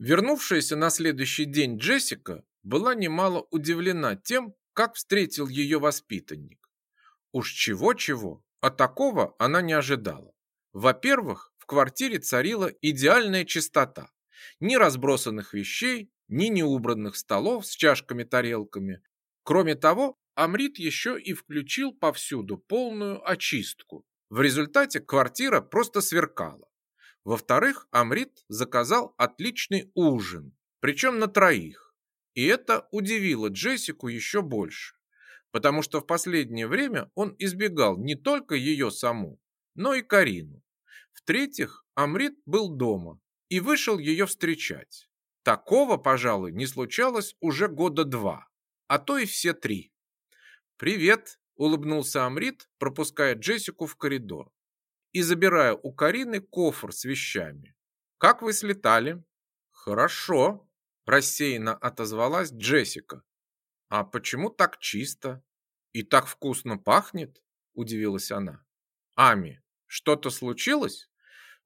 Вернувшаяся на следующий день Джессика была немало удивлена тем, как встретил ее воспитанник. Уж чего-чего, а такого она не ожидала. Во-первых, в квартире царила идеальная чистота. Ни разбросанных вещей, ни неубранных столов с чашками-тарелками. Кроме того, Амрит еще и включил повсюду полную очистку. В результате квартира просто сверкала. Во-вторых, Амрит заказал отличный ужин, причем на троих. И это удивило Джессику еще больше, потому что в последнее время он избегал не только ее саму, но и Карину. В-третьих, Амрит был дома и вышел ее встречать. Такого, пожалуй, не случалось уже года два, а то и все три. «Привет», — улыбнулся Амрит, пропуская Джессику в коридор и забирая у Карины кофр с вещами. «Как вы слетали?» «Хорошо», – рассеянно отозвалась Джессика. «А почему так чисто? И так вкусно пахнет?» – удивилась она. «Ами, что-то случилось?»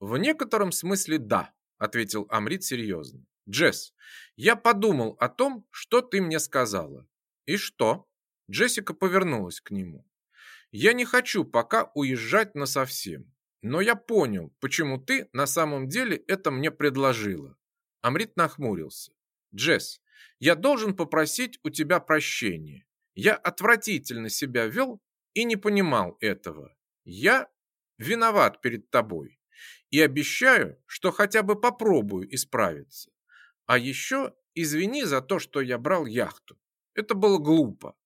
«В некотором смысле да», – ответил Амрит серьезно. «Джесс, я подумал о том, что ты мне сказала». «И что?» Джессика повернулась к нему. «Я не хочу пока уезжать насовсем. Но я понял, почему ты на самом деле это мне предложила. Амрит нахмурился. Джесс, я должен попросить у тебя прощения. Я отвратительно себя вел и не понимал этого. Я виноват перед тобой и обещаю, что хотя бы попробую исправиться. А еще извини за то, что я брал яхту. Это было глупо.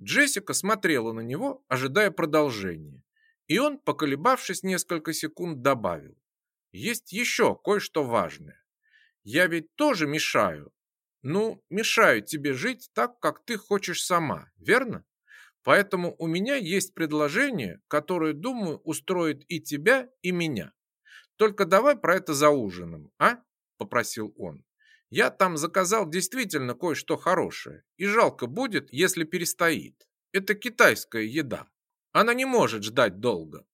Джессика смотрела на него, ожидая продолжения. И он, поколебавшись несколько секунд, добавил. Есть еще кое-что важное. Я ведь тоже мешаю. Ну, мешаю тебе жить так, как ты хочешь сама, верно? Поэтому у меня есть предложение, которое, думаю, устроит и тебя, и меня. Только давай про это за ужином, а? Попросил он. Я там заказал действительно кое-что хорошее, и жалко будет, если перестоит. Это китайская еда. Она не может ждать долго.